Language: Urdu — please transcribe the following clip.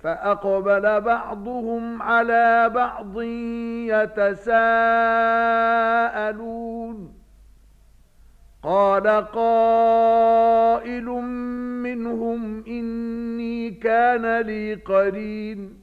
فأقبل بعضهم على بعض يتساءلون. قال قائل منهم إني كان لي قرين.